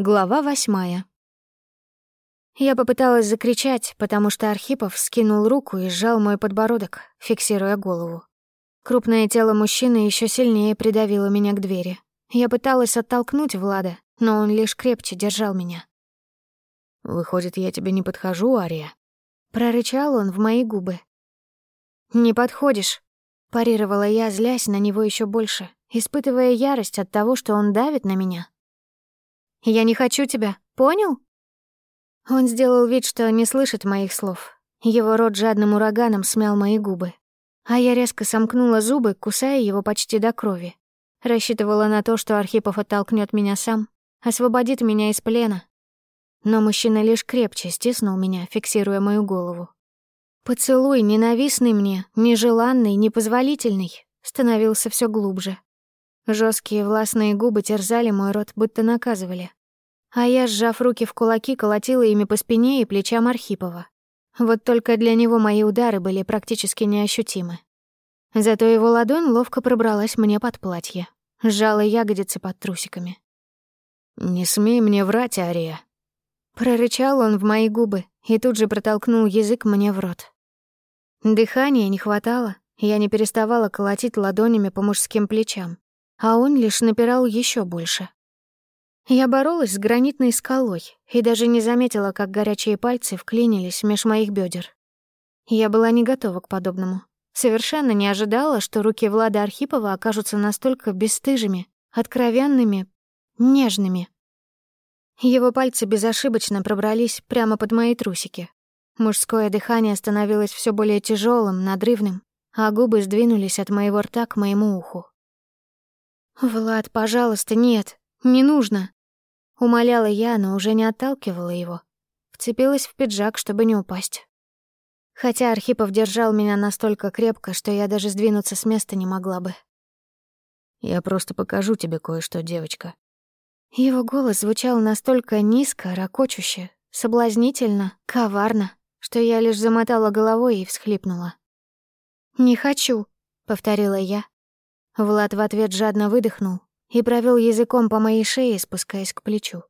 Глава восьмая. Я попыталась закричать, потому что Архипов скинул руку и сжал мой подбородок, фиксируя голову. Крупное тело мужчины еще сильнее придавило меня к двери. Я пыталась оттолкнуть Влада, но он лишь крепче держал меня. «Выходит, я тебе не подхожу, Ария?» Прорычал он в мои губы. «Не подходишь», — парировала я, злясь на него еще больше, испытывая ярость от того, что он давит на меня. Я не хочу тебя, понял?» Он сделал вид, что не слышит моих слов. Его рот жадным ураганом смял мои губы. А я резко сомкнула зубы, кусая его почти до крови. Рассчитывала на то, что Архипов оттолкнет меня сам, освободит меня из плена. Но мужчина лишь крепче стиснул меня, фиксируя мою голову. Поцелуй, ненавистный мне, нежеланный, непозволительный, становился все глубже. Жесткие властные губы терзали мой рот, будто наказывали. А я, сжав руки в кулаки, колотила ими по спине и плечам Архипова. Вот только для него мои удары были практически неощутимы. Зато его ладонь ловко пробралась мне под платье, сжала ягодицы под трусиками. «Не смей мне врать, Ария!» Прорычал он в мои губы и тут же протолкнул язык мне в рот. Дыхания не хватало, я не переставала колотить ладонями по мужским плечам а он лишь напирал еще больше. Я боролась с гранитной скалой и даже не заметила, как горячие пальцы вклинились меж моих бедер. Я была не готова к подобному. Совершенно не ожидала, что руки Влада Архипова окажутся настолько бесстыжими, откровенными, нежными. Его пальцы безошибочно пробрались прямо под мои трусики. Мужское дыхание становилось все более тяжелым, надрывным, а губы сдвинулись от моего рта к моему уху. «Влад, пожалуйста, нет, не нужно!» Умоляла я, но уже не отталкивала его. Вцепилась в пиджак, чтобы не упасть. Хотя Архипов держал меня настолько крепко, что я даже сдвинуться с места не могла бы. «Я просто покажу тебе кое-что, девочка». Его голос звучал настолько низко, ракочуще, соблазнительно, коварно, что я лишь замотала головой и всхлипнула. «Не хочу», — повторила я, Влад в ответ жадно выдохнул и провел языком по моей шее, спускаясь к плечу.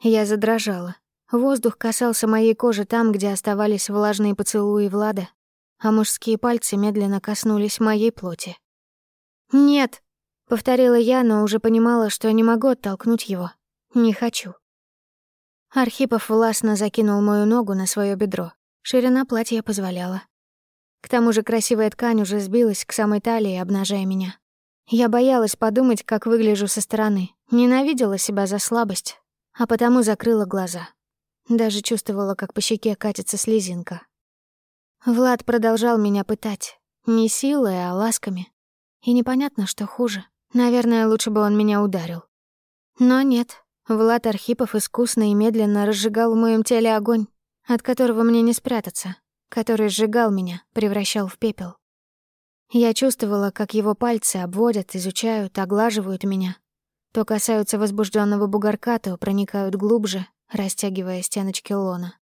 Я задрожала. Воздух касался моей кожи там, где оставались влажные поцелуи Влада, а мужские пальцы медленно коснулись моей плоти. «Нет», — повторила я, но уже понимала, что не могу оттолкнуть его. «Не хочу». Архипов властно закинул мою ногу на свое бедро. Ширина платья позволяла. К тому же красивая ткань уже сбилась к самой талии, обнажая меня. Я боялась подумать, как выгляжу со стороны, ненавидела себя за слабость, а потому закрыла глаза. Даже чувствовала, как по щеке катится слезинка. Влад продолжал меня пытать. Не силой, а ласками. И непонятно, что хуже. Наверное, лучше бы он меня ударил. Но нет. Влад Архипов искусно и медленно разжигал в моем теле огонь, от которого мне не спрятаться, который сжигал меня, превращал в пепел. Я чувствовала, как его пальцы обводят, изучают, оглаживают меня. То касаются возбужденного бугорка, то проникают глубже, растягивая стеночки лона.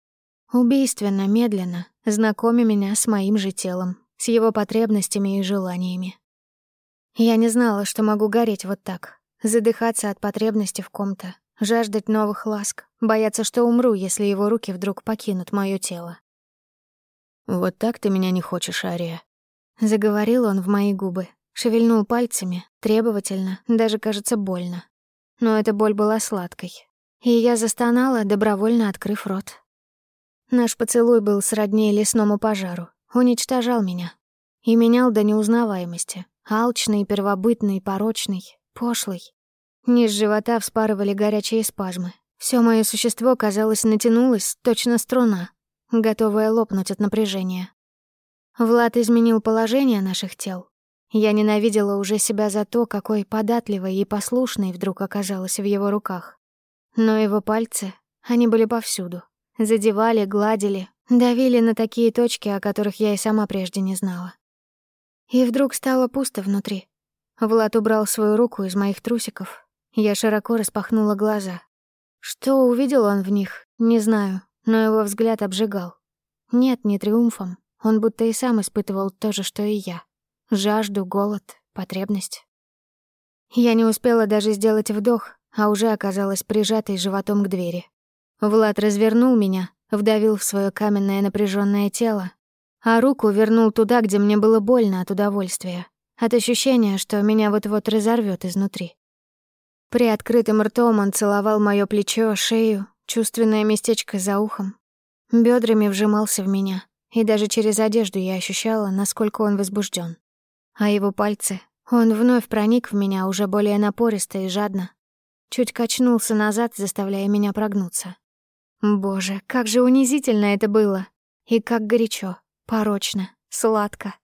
Убийственно, медленно, знакомя меня с моим же телом, с его потребностями и желаниями. Я не знала, что могу гореть вот так, задыхаться от потребности в ком-то, жаждать новых ласк, бояться, что умру, если его руки вдруг покинут моё тело. «Вот так ты меня не хочешь, Ария», Заговорил он в мои губы, шевельнул пальцами, требовательно, даже, кажется, больно. Но эта боль была сладкой, и я застонала, добровольно открыв рот. Наш поцелуй был сродни лесному пожару, уничтожал меня. И менял до неузнаваемости, алчный, первобытный, порочный, пошлый. Низ живота вспарывали горячие спазмы. Все мое существо, казалось, натянулось, точно струна, готовая лопнуть от напряжения. Влад изменил положение наших тел. Я ненавидела уже себя за то, какой податливой и послушной вдруг оказалась в его руках. Но его пальцы, они были повсюду. Задевали, гладили, давили на такие точки, о которых я и сама прежде не знала. И вдруг стало пусто внутри. Влад убрал свою руку из моих трусиков. Я широко распахнула глаза. Что увидел он в них, не знаю, но его взгляд обжигал. Нет, не триумфом, он будто и сам испытывал то же, что и я. Жажду, голод, потребность. Я не успела даже сделать вдох, а уже оказалась прижатой животом к двери. Влад развернул меня, вдавил в свое каменное напряженное тело, а руку вернул туда, где мне было больно от удовольствия, от ощущения, что меня вот-вот разорвет изнутри. При открытым ртом он целовал мое плечо, шею, чувственное местечко за ухом. Бедрами вжимался в меня, и даже через одежду я ощущала, насколько он возбужден. А его пальцы... Он вновь проник в меня уже более напористо и жадно. Чуть качнулся назад, заставляя меня прогнуться. Боже, как же унизительно это было. И как горячо, порочно, сладко.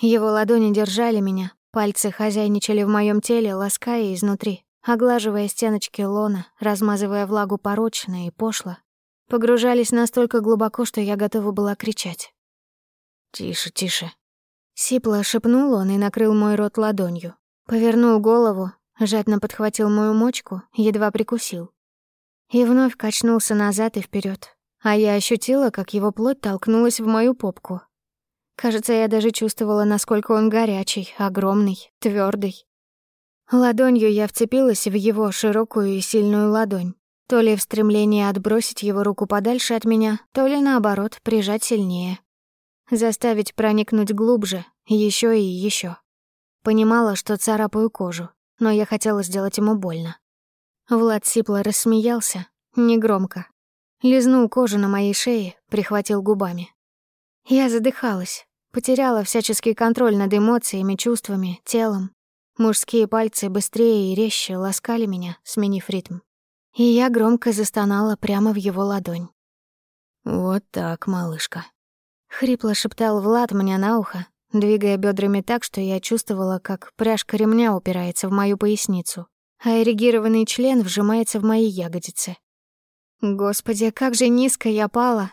Его ладони держали меня, пальцы хозяйничали в моем теле, лаская изнутри, оглаживая стеночки лона, размазывая влагу порочно и пошло. Погружались настолько глубоко, что я готова была кричать. «Тише, тише», Сипло шепнул он и накрыл мой рот ладонью. Повернул голову, жадно подхватил мою мочку, едва прикусил. И вновь качнулся назад и вперед, а я ощутила, как его плоть толкнулась в мою попку. Кажется, я даже чувствовала, насколько он горячий, огромный, твердый. Ладонью я вцепилась в его широкую и сильную ладонь, то ли в стремлении отбросить его руку подальше от меня, то ли наоборот, прижать сильнее заставить проникнуть глубже, еще и еще. Понимала, что царапаю кожу, но я хотела сделать ему больно. Влад сипло рассмеялся, негромко. Лизнул кожу на моей шее, прихватил губами. Я задыхалась, потеряла всяческий контроль над эмоциями, чувствами, телом. Мужские пальцы быстрее и резче ласкали меня, сменив ритм. И я громко застонала прямо в его ладонь. «Вот так, малышка», Хрипло шептал Влад мне на ухо, двигая бедрами так, что я чувствовала, как пряжка ремня упирается в мою поясницу, а эрегированный член вжимается в мои ягодицы. Господи, как же низко я пала!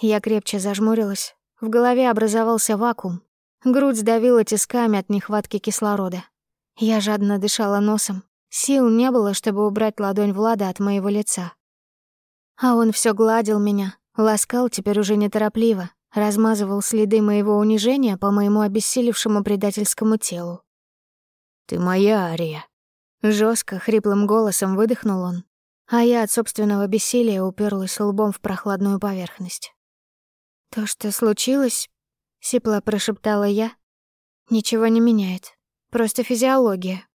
Я крепче зажмурилась. В голове образовался вакуум. Грудь сдавила тисками от нехватки кислорода. Я жадно дышала носом. Сил не было, чтобы убрать ладонь Влада от моего лица. А он все гладил меня, ласкал теперь уже неторопливо, размазывал следы моего унижения по моему обессилевшему предательскому телу. «Ты моя, Ария!» Жестко, хриплым голосом выдохнул он, а я от собственного бессилия уперлась лбом в прохладную поверхность. «То, что случилось...» — сипло прошептала я. «Ничего не меняет. Просто физиология.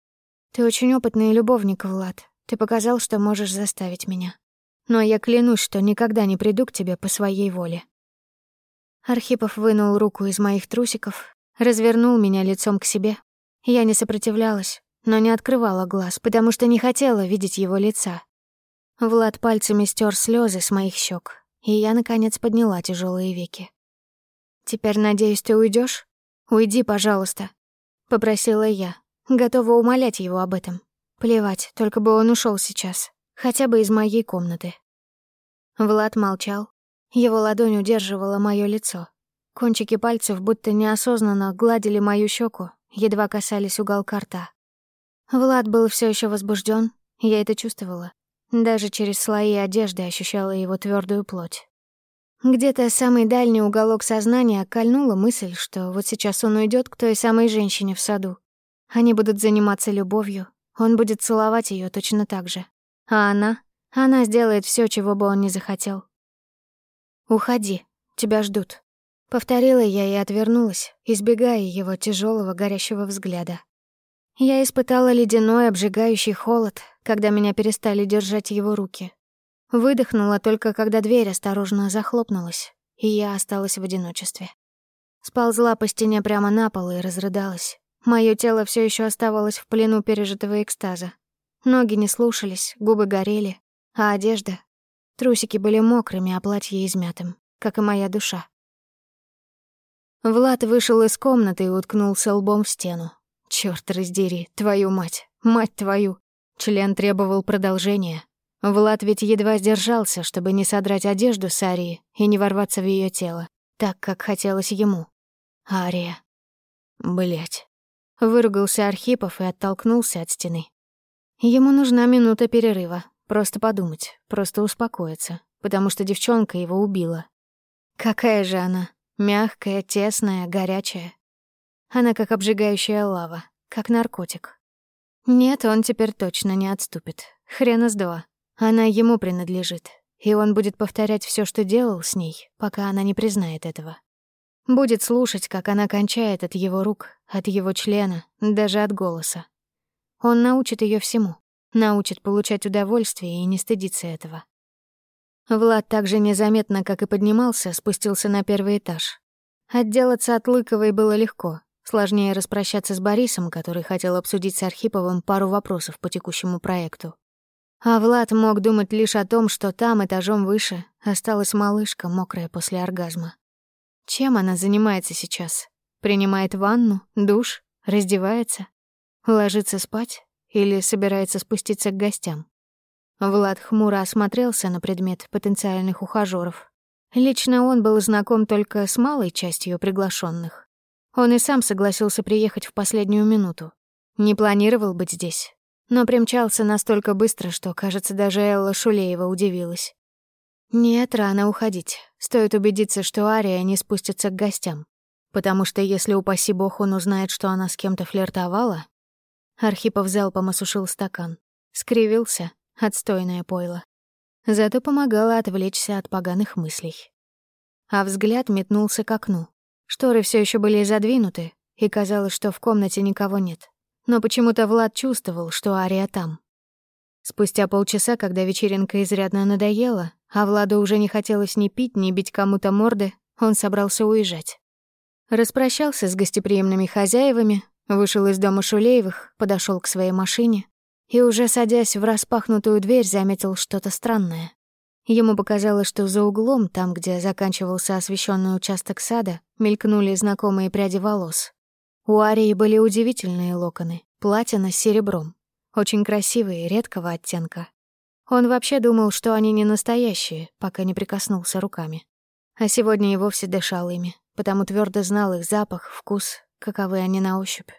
Ты очень опытный любовник, Влад. Ты показал, что можешь заставить меня. Но я клянусь, что никогда не приду к тебе по своей воле. Архипов вынул руку из моих трусиков, развернул меня лицом к себе. Я не сопротивлялась, но не открывала глаз, потому что не хотела видеть его лица. Влад пальцами стер слезы с моих щек, и я, наконец, подняла тяжелые веки. «Теперь, надеюсь, ты уйдешь? Уйди, пожалуйста», — попросила я, готова умолять его об этом. Плевать, только бы он ушел сейчас, хотя бы из моей комнаты. Влад молчал, его ладонь удерживала моё лицо. Кончики пальцев будто неосознанно гладили мою щеку, едва касались уголка рта. Влад был все еще возбужден, я это чувствовала. Даже через слои одежды ощущала его твердую плоть. Где-то самый дальний уголок сознания кольнула мысль, что вот сейчас он уйдет к той самой женщине в саду. Они будут заниматься любовью, он будет целовать ее точно так же. А она? Она сделает все, чего бы он не захотел. «Уходи, тебя ждут», — повторила я и отвернулась, избегая его тяжелого горящего взгляда. Я испытала ледяной обжигающий холод, когда меня перестали держать его руки. Выдохнула только, когда дверь осторожно захлопнулась, и я осталась в одиночестве. Сползла по стене прямо на пол и разрыдалась. Моё тело все еще оставалось в плену пережитого экстаза. Ноги не слушались, губы горели, а одежда Трусики были мокрыми, а платье измятым, как и моя душа. Влад вышел из комнаты и уткнулся лбом в стену. Чёрт раздери, твою мать, мать твою. Член требовал продолжения. Влад ведь едва сдержался, чтобы не содрать одежду с Арии и не ворваться в её тело, так, как хотелось ему. Ария. Блять. Выругался Архипов и оттолкнулся от стены. Ему нужна минута перерыва, Просто подумать, просто успокоиться, потому что девчонка его убила. Какая же она? Мягкая, тесная, горячая. Она как обжигающая лава, как наркотик. Нет, он теперь точно не отступит. Хрена с два. Она ему принадлежит, и он будет повторять все, что делал с ней, пока она не признает этого. Будет слушать, как она кончает от его рук, от его члена, даже от голоса. Он научит ее всему, научит получать удовольствие и не стыдиться этого. Влад так же незаметно, как и поднимался, спустился на первый этаж. Отделаться от Лыковой было легко. Сложнее распрощаться с Борисом, который хотел обсудить с Архиповым пару вопросов по текущему проекту. А Влад мог думать лишь о том, что там, этажом выше, осталась малышка, мокрая после оргазма. Чем она занимается сейчас? Принимает ванну, душ, раздевается, ложится спать или собирается спуститься к гостям? Влад хмуро осмотрелся на предмет потенциальных ухажёров. Лично он был знаком только с малой частью приглашенных. Он и сам согласился приехать в последнюю минуту. Не планировал быть здесь, но примчался настолько быстро, что, кажется, даже Элла Шулеева удивилась. Нет, рано уходить. Стоит убедиться, что Ария не спустится к гостям. Потому что если, упаси бог, он узнает, что она с кем-то флиртовала... Архипов залпом осушил стакан. Скривился, отстойное пойло. Зато помогало отвлечься от поганых мыслей. А взгляд метнулся к окну. Шторы все еще были задвинуты, и казалось, что в комнате никого нет но почему-то Влад чувствовал, что Ария там. Спустя полчаса, когда вечеринка изрядно надоела, а Владу уже не хотелось ни пить, ни бить кому-то морды, он собрался уезжать. Распрощался с гостеприимными хозяевами, вышел из дома Шулеевых, подошел к своей машине и, уже садясь в распахнутую дверь, заметил что-то странное. Ему показалось, что за углом, там, где заканчивался освещенный участок сада, мелькнули знакомые пряди волос. У Арии были удивительные локоны, платина с серебром, очень красивые, редкого оттенка. Он вообще думал, что они не настоящие, пока не прикоснулся руками. А сегодня и вовсе дышал ими, потому твердо знал их запах, вкус, каковы они на ощупь.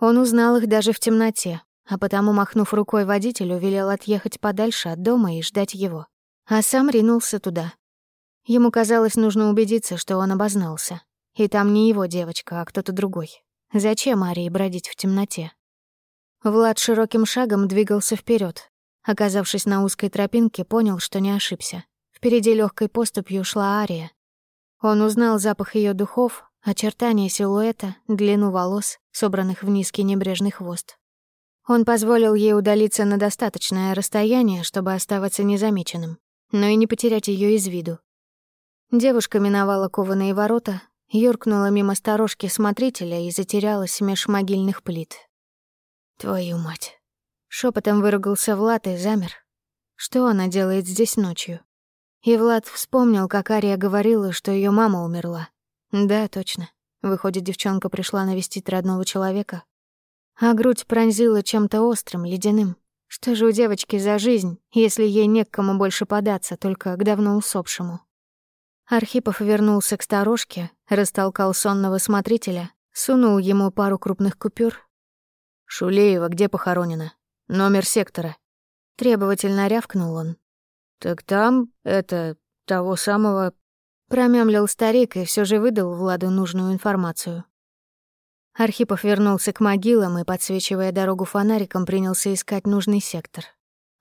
Он узнал их даже в темноте, а потому, махнув рукой водителю, велел отъехать подальше от дома и ждать его. А сам ринулся туда. Ему казалось, нужно убедиться, что он обознался. И там не его девочка, а кто-то другой. Зачем Арии бродить в темноте? Влад широким шагом двигался вперед. Оказавшись на узкой тропинке, понял, что не ошибся. Впереди легкой поступью шла Ария. Он узнал запах ее духов, очертания силуэта, длину волос, собранных в низкий небрежный хвост. Он позволил ей удалиться на достаточное расстояние, чтобы оставаться незамеченным, но и не потерять ее из виду. Девушка миновала кованые ворота, юркнула мимо сторожки смотрителя и затерялась меж могильных плит. «Твою мать!» Шепотом выругался Влад и замер. Что она делает здесь ночью? И Влад вспомнил, как Ария говорила, что ее мама умерла. Да, точно. Выходит, девчонка пришла навестить родного человека. А грудь пронзила чем-то острым, ледяным. Что же у девочки за жизнь, если ей не к кому больше податься, только к давно усопшему? Архипов вернулся к сторожке, растолкал сонного смотрителя, сунул ему пару крупных купюр. «Шулеева где похоронена? Номер сектора». Требовательно рявкнул он. «Так там, это, того самого...» Промямлил старик и все же выдал Владу нужную информацию. Архипов вернулся к могилам и, подсвечивая дорогу фонариком, принялся искать нужный сектор.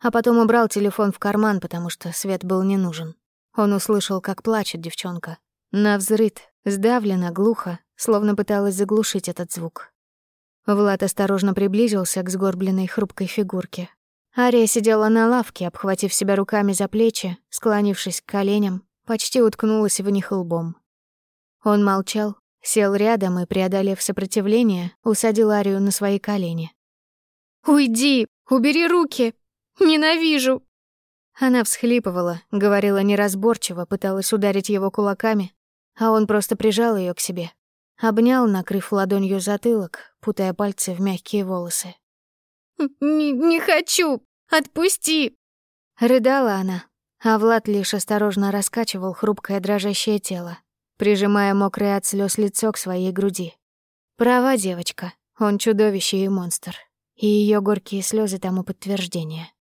А потом убрал телефон в карман, потому что свет был не нужен. Он услышал, как плачет девчонка. Навзрыд, сдавленно, глухо, словно пыталась заглушить этот звук. Влад осторожно приблизился к сгорбленной хрупкой фигурке. Ария сидела на лавке, обхватив себя руками за плечи, склонившись к коленям, почти уткнулась в них лбом. Он молчал, сел рядом и, преодолев сопротивление, усадил Арию на свои колени. «Уйди! Убери руки! Ненавижу!» Она всхлипывала, говорила неразборчиво, пыталась ударить его кулаками, а он просто прижал ее к себе. Обнял, накрыв ладонью затылок, путая пальцы в мягкие волосы. «Не, не хочу! Отпусти!» Рыдала она, а Влад лишь осторожно раскачивал хрупкое дрожащее тело, прижимая мокрое от слез лицо к своей груди. Права девочка, он чудовище и монстр, и ее горькие слезы тому подтверждение.